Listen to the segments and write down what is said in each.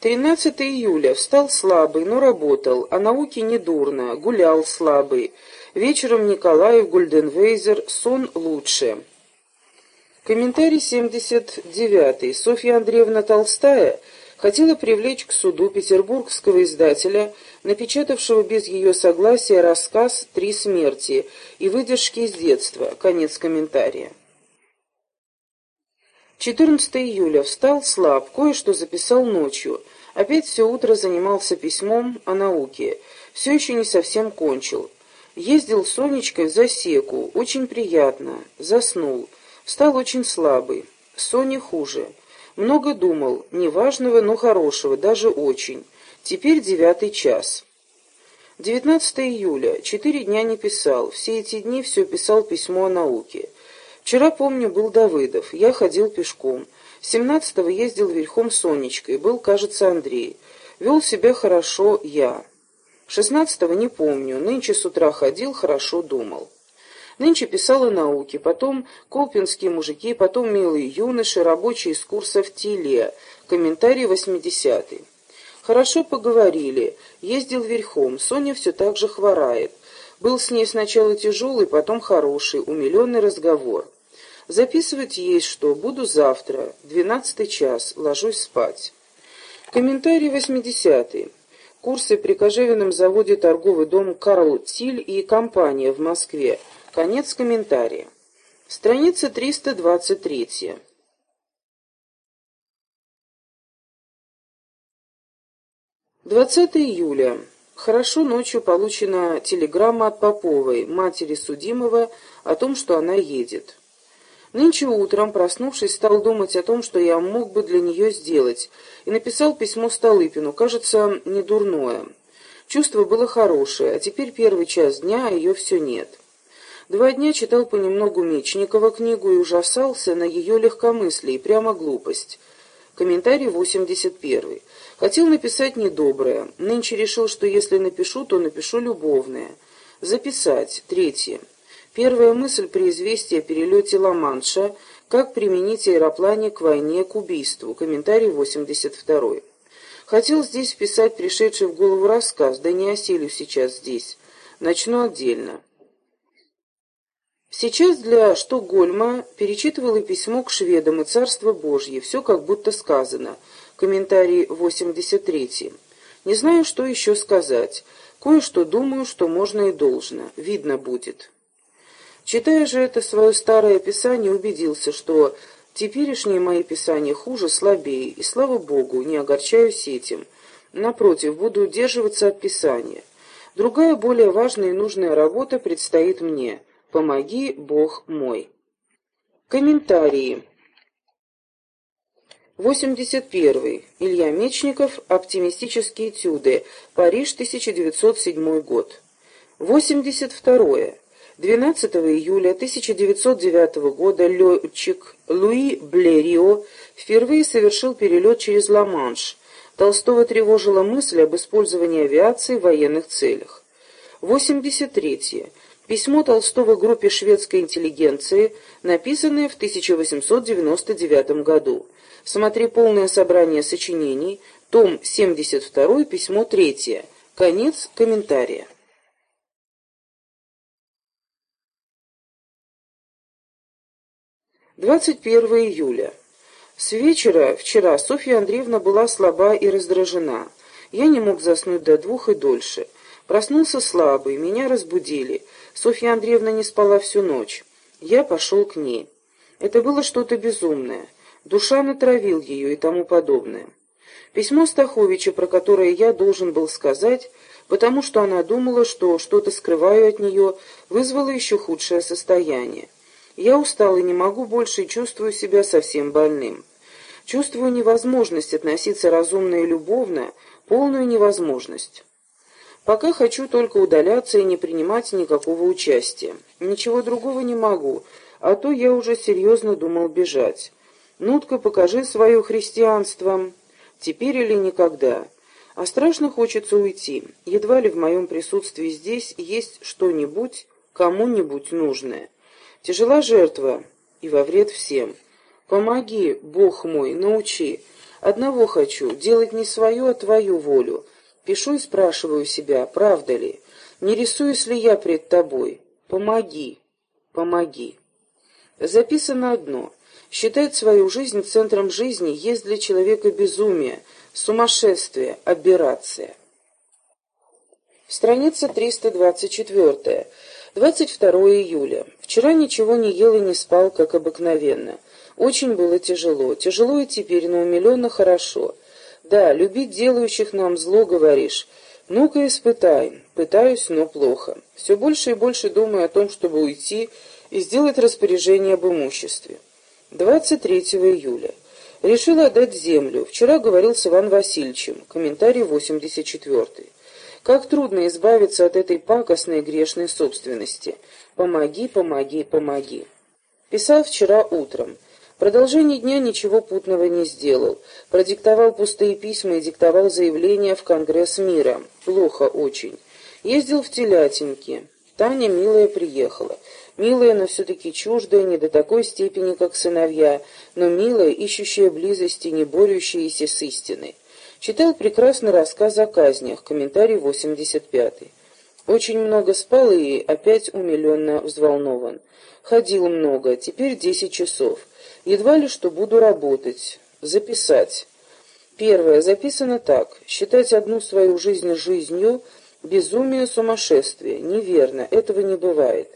13 июля. Встал слабый, но работал, а науки недурно, гулял слабый. Вечером Николаев, Гульденвейзер, сон лучше. Комментарий 79. Софья Андреевна Толстая хотела привлечь к суду петербургского издателя, напечатавшего без ее согласия рассказ «Три смерти» и выдержки из детства. Конец комментария. 14 июля. Встал слаб, кое-что записал ночью. Опять все утро занимался письмом о науке. Все еще не совсем кончил. Ездил с Сонечкой в засеку. Очень приятно. Заснул. Встал очень слабый. Соне хуже. Много думал. Неважного, но хорошего. Даже очень. Теперь девятый час. 19 июля. Четыре дня не писал. Все эти дни все писал письмо о науке. Вчера, помню, был Давыдов. Я ходил пешком. Семнадцатого ездил верхом Сонечкой. Был, кажется, Андрей. Вел себя хорошо я. Шестнадцатого не помню. Нынче с утра ходил, хорошо думал. Нынче писал о науке, потом колпинские мужики, потом милые юноши, рабочие из курса в Тиле. Комментарий восьмидесятый. Хорошо поговорили. Ездил верхом. Соня все так же хворает. Был с ней сначала тяжелый, потом хороший, умиленный разговор. Записывать есть что. Буду завтра. Двенадцатый час. Ложусь спать. Комментарий восьмидесятый. Курсы при Кожевином заводе торговый дом «Карл Тиль» и компания в Москве. Конец комментария. Страница 323. Двадцатое июля. Хорошо ночью получена телеграмма от Поповой, матери судимого, о том, что она едет. Нынче утром, проснувшись, стал думать о том, что я мог бы для нее сделать, и написал письмо Столыпину, кажется, не дурное. Чувство было хорошее, а теперь первый час дня, а ее все нет. Два дня читал понемногу Мечникова книгу и ужасался на ее легкомыслие и прямо глупость. Комментарий 81. Хотел написать недоброе. Нынче решил, что если напишу, то напишу любовное. Записать. Третье. Первая мысль при известии о перелете Ла-Манша «Как применить аэроплане к войне, к убийству». Комментарий 82. Хотел здесь вписать пришедший в голову рассказ, да не осилю сейчас здесь. Начну отдельно. Сейчас для Штокгольма перечитывала письмо к шведам и Царство Божье, все как будто сказано – Комментарий 83. Не знаю, что еще сказать. Кое-что думаю, что можно и должно. Видно будет. Читая же это свое старое писание, убедился, что теперешние мои писания хуже, слабее, и, слава Богу, не огорчаюсь этим. Напротив, буду удерживаться от писания. Другая, более важная и нужная работа предстоит мне. Помоги, Бог мой. Комментарии. 81. Илья Мечников. Оптимистические этюды. Париж, 1907 год. 82. 12 июля 1909 года летчик Луи Блерио впервые совершил перелет через Ла-Манш. Толстого тревожила мысль об использовании авиации в военных целях. 83. Письмо Толстого группе шведской интеллигенции, написанное в 1899 году. Смотри полное собрание сочинений, том 72, письмо 3. Конец комментария. Двадцать первое июля. С вечера вчера Софья Андреевна была слаба и раздражена. Я не мог заснуть до двух и дольше. Проснулся слабый, меня разбудили. Софья Андреевна не спала всю ночь. Я пошел к ней. Это было что-то безумное. Душа натравил ее и тому подобное. Письмо Стаховича, про которое я должен был сказать, потому что она думала, что что-то скрываю от нее, вызвало еще худшее состояние. Я устал и не могу больше и чувствую себя совсем больным. Чувствую невозможность относиться разумно и любовно, полную невозможность. Пока хочу только удаляться и не принимать никакого участия. Ничего другого не могу, а то я уже серьезно думал бежать. «Ну-ка, покажи свое христианство, теперь или никогда». А страшно хочется уйти. Едва ли в моем присутствии здесь есть что-нибудь, кому-нибудь нужное. Тяжела жертва и во вред всем. Помоги, Бог мой, научи. Одного хочу — делать не свою, а твою волю. Пишу и спрашиваю себя, правда ли? Не рисуюсь ли я пред тобой? Помоги, помоги. Записано одно. Считать свою жизнь центром жизни есть для человека безумие, сумасшествие, аберрация. Страница 324. 22 июля. Вчера ничего не ел и не спал, как обыкновенно. Очень было тяжело. Тяжело и теперь, но умиленно хорошо. Да, любить делающих нам зло, говоришь. Ну-ка испытай. Пытаюсь, но плохо. Все больше и больше думаю о том, чтобы уйти и сделать распоряжение об имуществе. 23 июля. Решил отдать землю. Вчера говорил с Иван Васильевичем. Комментарий 84. Как трудно избавиться от этой пакостной грешной собственности. Помоги, помоги, помоги. Писал вчера утром. продолжение дня ничего путного не сделал. Продиктовал пустые письма и диктовал заявления в Конгресс мира. Плохо очень. Ездил в Телятинки. Таня, милая, приехала. Милая, но все-таки чуждая, не до такой степени, как сыновья, но милая, ищущая близости, не борющаяся с истиной. Читал прекрасный рассказ о казнях, комментарий 85 -й. Очень много спал и опять умиленно взволнован. Ходил много, теперь десять часов. Едва ли что буду работать. Записать. Первое. Записано так. Считать одну свою жизнь жизнью – безумие, сумасшествие. Неверно, этого не бывает.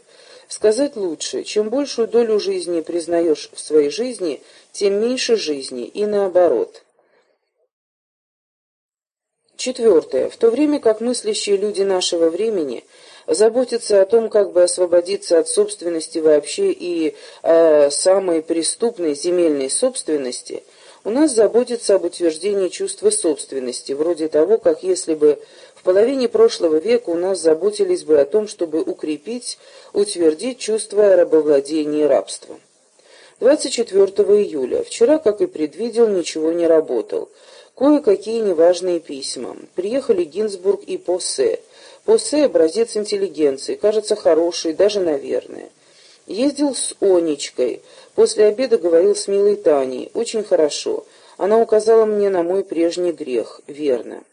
Сказать лучше, чем большую долю жизни признаешь в своей жизни, тем меньше жизни, и наоборот. Четвертое. В то время как мыслящие люди нашего времени заботятся о том, как бы освободиться от собственности вообще и э, самой преступной земельной собственности, у нас заботятся об утверждении чувства собственности, вроде того, как если бы в половине прошлого века у нас заботились бы о том, чтобы укрепить, утвердить чувство рабовладения и рабства. 24 июля. Вчера, как и предвидел, ничего не работал. Кое-какие неважные письма. Приехали Гинзбург и Поссе. Поссе – образец интеллигенции, кажется хороший, даже наверное. Ездил с Онечкой. После обеда говорил с милой Таней. Очень хорошо. Она указала мне на мой прежний грех. Верно.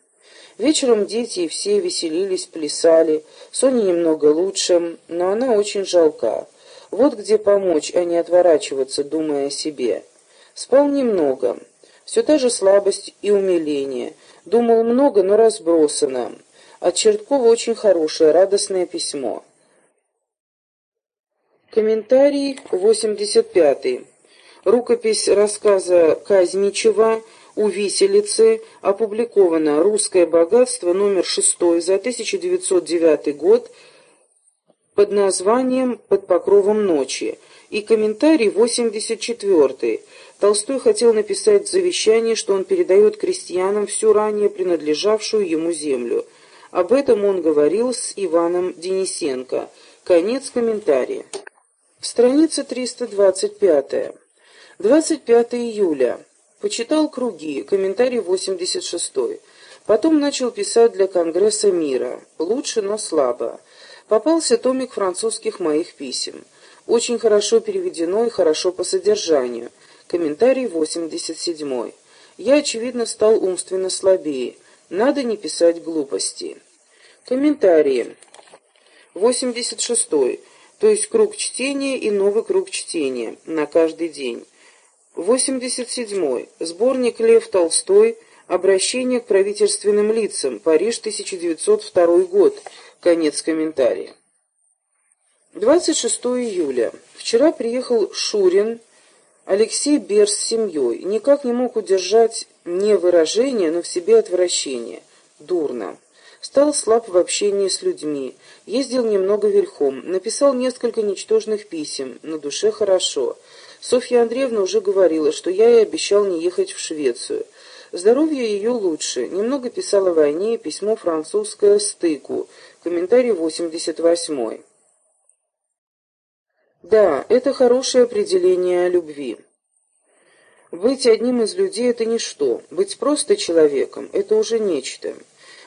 Вечером дети все веселились, плясали. Соня немного лучше, но она очень жалка. Вот где помочь, а не отворачиваться, думая о себе. Спал немного. Все та же слабость и умиление. Думал много, но разбросано. От Черткова очень хорошее, радостное письмо. Комментарий 85. Рукопись рассказа Казничева у виселицы опубликована «Русское богатство» номер 6 за 1909 год под названием «Под покровом ночи» и комментарий 84 Толстой хотел написать в завещании, что он передает крестьянам всю ранее принадлежавшую ему землю. Об этом он говорил с Иваном Денисенко. Конец комментария. Страница 325. 25 июля. Почитал круги. Комментарий 86. Потом начал писать для Конгресса мира. Лучше, но слабо. Попался томик французских моих писем. Очень хорошо переведено и хорошо по содержанию. Комментарий 87. Я, очевидно, стал умственно слабее. Надо не писать глупости. Комментарии. 86. То есть круг чтения и новый круг чтения на каждый день. 87. Сборник Лев Толстой. Обращение к правительственным лицам. Париж, 1902 год. Конец комментария. 26 июля. Вчера приехал Шурин Алексей Берс с семьей никак не мог удержать не выражение, но в себе отвращение. Дурно. Стал слаб в общении с людьми, ездил немного верхом, написал несколько ничтожных писем, на душе хорошо. Софья Андреевна уже говорила, что я ей обещал не ехать в Швецию. Здоровье ее лучше. Немного писала о войне, письмо французское «Стыку», комментарий 88 да, это хорошее определение любви. Быть одним из людей — это ничто. Быть просто человеком — это уже нечто.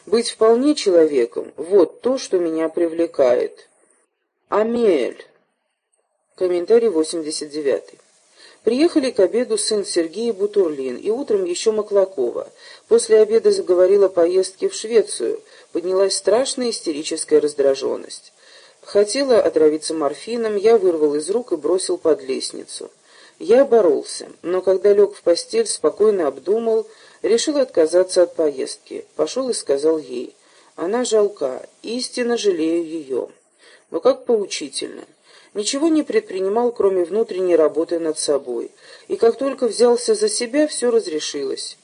Быть вполне человеком — вот то, что меня привлекает. Амель. Комментарий 89. Приехали к обеду сын Сергея Бутурлин и утром еще Маклакова. После обеда заговорила о поездке в Швецию. Поднялась страшная истерическая раздраженность. Хотела отравиться морфином, я вырвал из рук и бросил под лестницу. Я боролся, но когда лег в постель, спокойно обдумал, решил отказаться от поездки. Пошел и сказал ей, она жалка, истинно жалею ее. Но как поучительно. Ничего не предпринимал, кроме внутренней работы над собой. И как только взялся за себя, все разрешилось.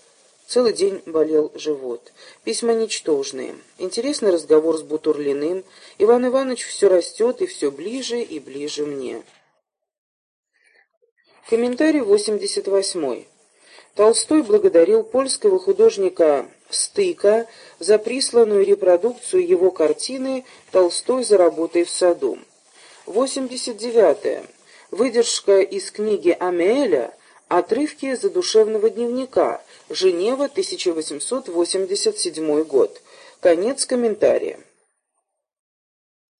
Целый день болел живот. Письма ничтожные. Интересный разговор с Бутурлиным. Иван Иванович все растет и все ближе и ближе мне. Комментарий 88. Толстой благодарил польского художника Стыка за присланную репродукцию его картины «Толстой за работой в саду». 89. Выдержка из книги Амеэля «Отрывки задушевного дневника. Женева, 1887 год». Конец комментария.